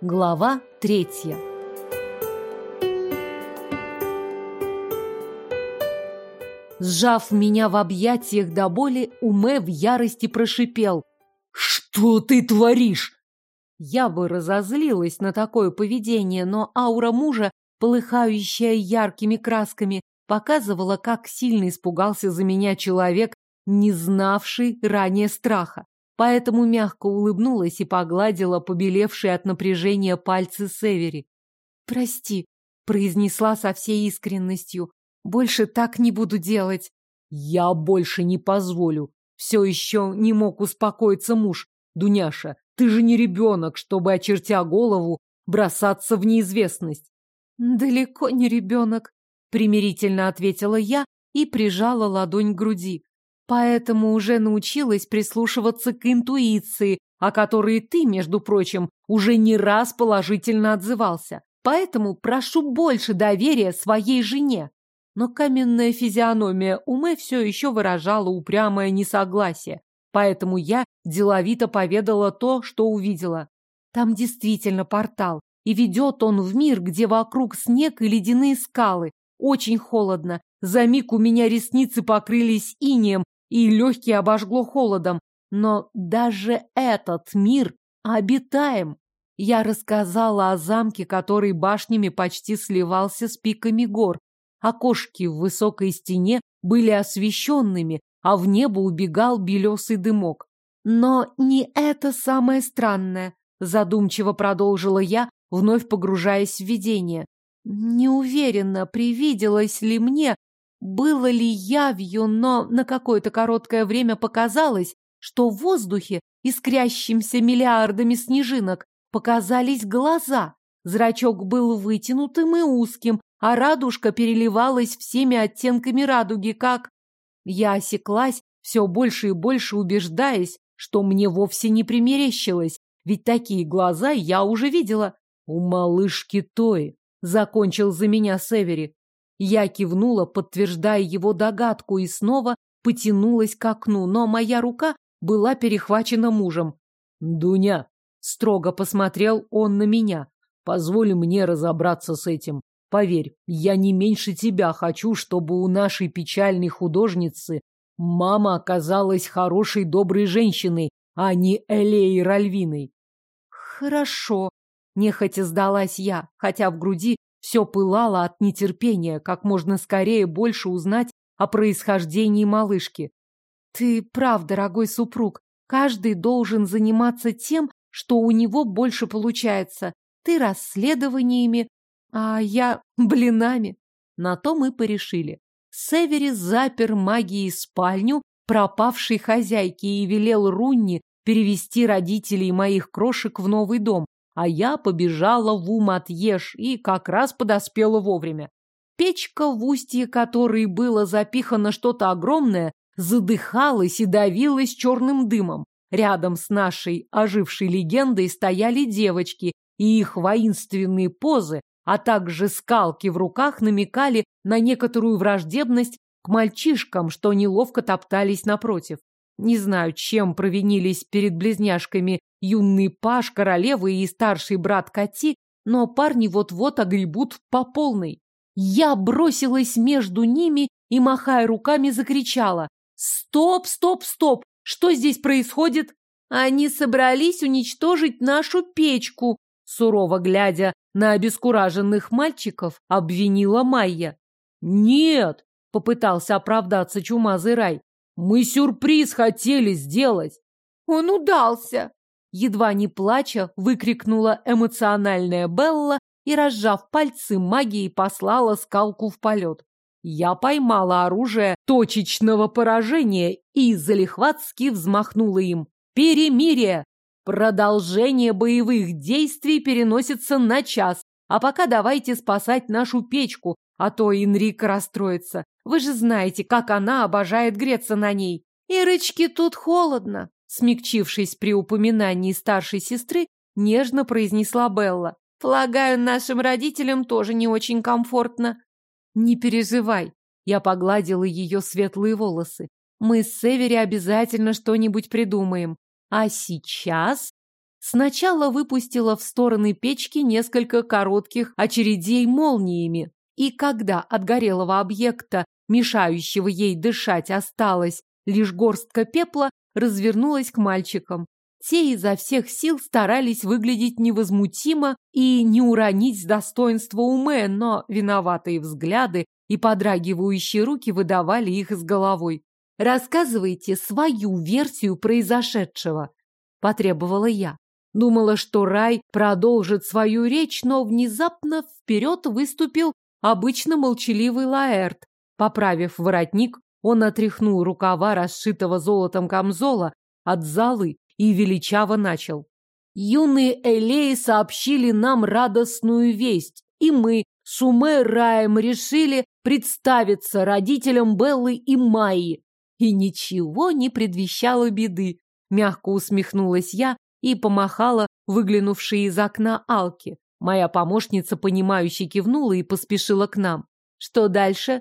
Глава третья. Сжав меня в объятиях до боли, Уме в ярости прошипел. «Что ты творишь?» Я бы разозлилась на такое поведение, но аура мужа, полыхающая яркими красками, показывала, как сильно испугался за меня человек, не знавший ранее страха. Поэтому мягко улыбнулась и погладила побелевшие от напряжения пальцы Севери. «Прости», — произнесла со всей искренностью, — «больше так не буду делать». «Я больше не позволю», — все еще не мог успокоиться муж. «Дуняша, ты же не ребенок, чтобы, очертя голову, бросаться в неизвестность». «Далеко не ребенок», примирительно ответила я и прижала ладонь к груди. Поэтому уже научилась прислушиваться к интуиции, о которой ты, между прочим, уже не раз положительно отзывался. Поэтому прошу больше доверия своей жене. Но каменная физиономия Умы все еще выражала упрямое несогласие. Поэтому я деловито поведала то, что увидела. Там действительно портал, и ведет он в мир, где вокруг снег и ледяные скалы, очень холодно. За миг у меня ресницы покрылись инеем, и легкие обожгло холодом. Но даже этот мир обитаем. Я рассказала о замке, который башнями почти сливался с пиками гор. Окошки в высокой стене были освещенными, а в небо убегал белесый дымок. Но не это самое странное, задумчиво продолжила я, вновь погружаясь в видение. Не уверена, привиделось ли мне, было ли явью, но на какое-то короткое время показалось, что в воздухе, искрящимся миллиардами снежинок, показались глаза. Зрачок был вытянутым и узким, а радужка переливалась всеми оттенками радуги, как... Я осеклась, все больше и больше убеждаясь, что мне вовсе не примерещилось, ведь такие глаза я уже видела. У малышки Тои Закончил за меня Севери. Я кивнула, подтверждая его догадку, и снова потянулась к окну, но моя рука была перехвачена мужем. «Дуня!» — строго посмотрел он на меня. «Позволь мне разобраться с этим. Поверь, я не меньше тебя хочу, чтобы у нашей печальной художницы мама оказалась хорошей, доброй женщиной, а не Элеей Ральвиной». «Хорошо», Нехотя сдалась я, хотя в груди все пылало от нетерпения, как можно скорее больше узнать о происхождении малышки. Ты прав, дорогой супруг, каждый должен заниматься тем, что у него больше получается. Ты расследованиями, а я блинами. На то мы порешили. Севери запер магией спальню пропавшей хозяйки и велел Рунни перевести родителей моих крошек в новый дом, а я побежала в Уматьеш и как раз подоспела вовремя. Печка, в устье которой было запихано что-то огромное, задыхалась и давилась черным дымом. Рядом с нашей ожившей легендой стояли девочки, и их воинственные позы, а также скалки в руках намекали на некоторую враждебность к мальчишкам, что неловко топтались напротив. Не знаю, чем провинились перед близняшками юный паш королевы и старший брат Кати, но парни вот-вот огребут по полной. Я бросилась между ними и, махая руками, закричала. «Стоп, стоп, стоп! Что здесь происходит?» «Они собрались уничтожить нашу печку!» Сурово глядя на обескураженных мальчиков, обвинила Майя. «Нет!» — попытался оправдаться чумазый рай. Мы сюрприз хотели сделать. Он удался. Едва не плача, выкрикнула эмоциональная Белла и, разжав пальцы магией, послала скалку в полет. Я поймала оружие точечного поражения и залихватски взмахнула им. Перемирие! Продолжение боевых действий переносится на час, а пока давайте спасать нашу печку, а то Инрика расстроится. Вы же знаете, как она обожает греться на ней. Ирочке тут холодно, смягчившись при упоминании старшей сестры, нежно произнесла Белла. Полагаю, нашим родителям тоже не очень комфортно. Не переживай. Я погладила ее светлые волосы. Мы с Севери обязательно что-нибудь придумаем. А сейчас... сначала выпустила в стороны печки несколько коротких очередей молниями, и когда от горелого объекта, мешающего ей дышать, осталась лишь горстка пепла, развернулась к мальчикам. Те изо всех сил старались выглядеть невозмутимо и не уронить достоинства уме, но виноватые взгляды и подрагивающие руки выдавали их с головой. «Рассказывайте свою версию произошедшего», — потребовала я. Думала, что Рай продолжит свою речь, но внезапно вперед выступил обычно молчаливый Лаэрт. Поправив воротник, он отряхнул рукава расшитого золотом камзола от залы и величаво начал. Юные Элеи сообщили нам радостную весть, и мы с Уме Раем решили представиться родителям Беллы и Майи. И ничего не предвещало беды. Мягко усмехнулась я и помахала выглянувшей из окна Алки. Моя помощница, понимающе кивнула и поспешила к нам. Что дальше?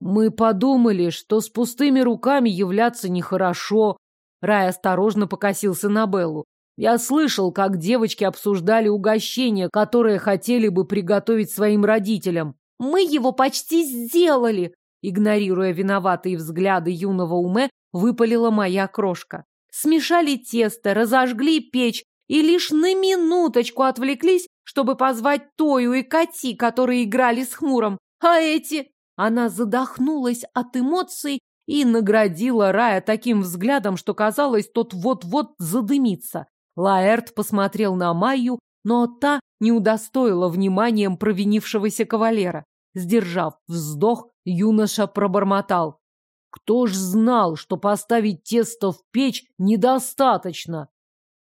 Мы подумали, что с пустыми руками являться нехорошо, Рай осторожно покосился на Беллу. Я слышал, как девочки обсуждали угощение, которое хотели бы приготовить своим родителям. Мы его почти сделали, игнорируя виноватые взгляды юного уме, выпалила моя крошка. Смешали тесто, разожгли печь и лишь на минуточку отвлеклись, чтобы позвать Тою и Кати, которые играли с хмуром. А эти... Она задохнулась от эмоций и наградила Рая таким взглядом, что казалось, тот вот-вот задымится. Лаэрт посмотрел на Майю, но та не удостоила вниманием провинившегося кавалера. Сдержав вздох, юноша пробормотал. Кто ж знал, что поставить тесто в печь недостаточно?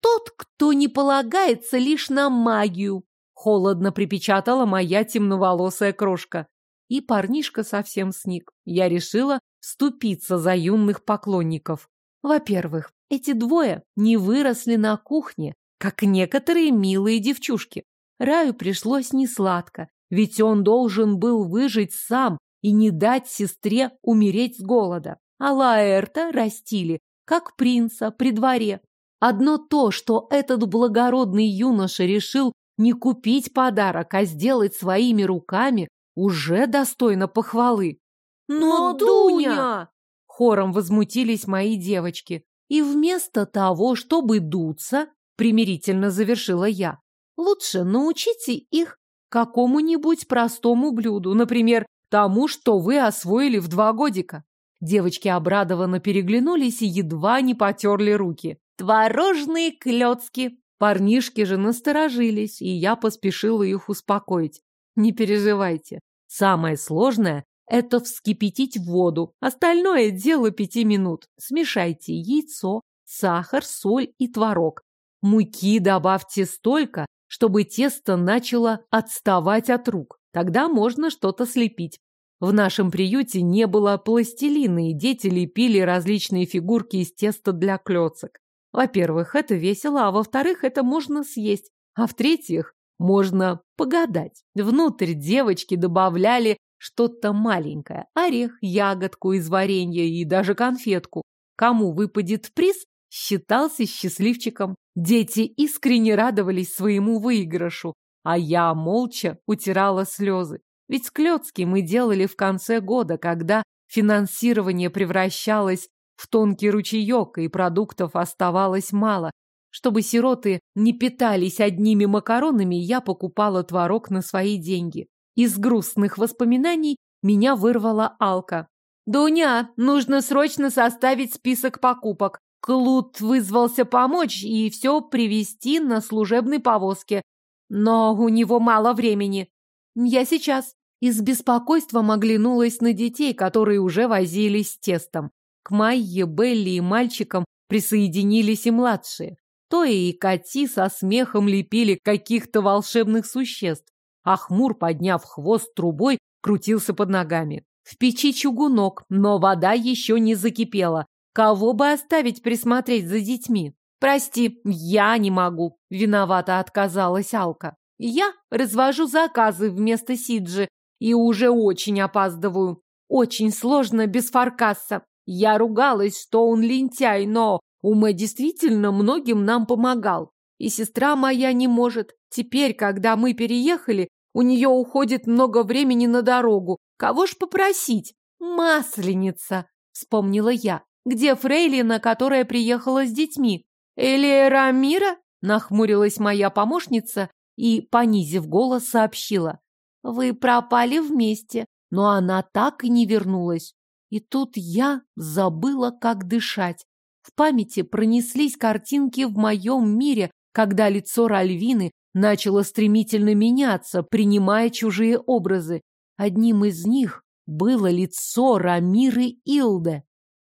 Тот, кто не полагается лишь на магию, холодно припечатала моя темноволосая крошка. И парнишка совсем сник. Я решила, вступиться за юных поклонников. Во-первых, эти двое не выросли на кухне, как некоторые милые девчушки. Раю пришлось несладко, ведь он должен был выжить сам и не дать сестре умереть с голода. А Лаэрта растили, как принца при дворе. Одно то, что этот благородный юноша решил не купить подарок, а сделать своими руками, уже достойно похвалы. «Но, Дуня!» Хором возмутились мои девочки. И вместо того, чтобы дуться, примирительно завершила я, лучше научите их какому-нибудь простому блюду, например, тому, что вы освоили в два годика. Девочки обрадованно переглянулись и едва не потерли руки. Творожные клетки! Парнишки же насторожились, и я поспешила их успокоить. Не переживайте. Самое сложное это вскипятить воду. Остальное дело пяти минут. Смешайте яйцо, сахар, соль и творог. Муки добавьте столько, чтобы тесто начало отставать от рук. Тогда можно что-то слепить. В нашем приюте не было пластилина, и дети лепили различные фигурки из теста для клёцок. Во-первых, это весело, а во-вторых, это можно съесть. А в-третьих, можно погадать. Внутрь девочки добавляли что-то маленькое. Орех, ягодку из варенья и даже конфетку. Кому выпадет приз, считался счастливчиком. Дети искренне радовались своему выигрышу, а я молча утирала слезы. Ведь склёцки мы делали в конце года, когда финансирование превращалось в тонкий ручеек, и продуктов оставалось мало. Чтобы сироты не питались одними макаронами, я покупала творог на свои деньги. Из грустных воспоминаний меня вырвала Алка. «Дуня, нужно срочно составить список покупок. Клуд вызвался помочь и все привезти на служебной повозке. Но у него мало времени. Я сейчас». И с беспокойством оглянулась на детей, которые уже возились с тестом. К Майе, Белли и мальчикам присоединились и младшие. Тоя и Кати со смехом лепили каких-то волшебных существ а хмур, подняв хвост трубой, крутился под ногами. В печи чугунок, но вода еще не закипела. Кого бы оставить присмотреть за детьми? Прости, я не могу. Виновата отказалась Алка. Я развожу заказы вместо Сиджи и уже очень опаздываю. Очень сложно без Фаркаса. Я ругалась, что он лентяй, но Уме действительно многим нам помогал. И сестра моя не может. Теперь, когда мы переехали, у нее уходит много времени на дорогу. Кого ж попросить? Масленица, вспомнила я. Где Фрейлина, которая приехала с детьми? Или Рамира? Нахмурилась моя помощница и, понизив голос, сообщила. Вы пропали вместе, но она так и не вернулась. И тут я забыла, как дышать. В памяти пронеслись картинки в моем мире, когда лицо Ральвины начало стремительно меняться, принимая чужие образы. Одним из них было лицо Рамиры Илде.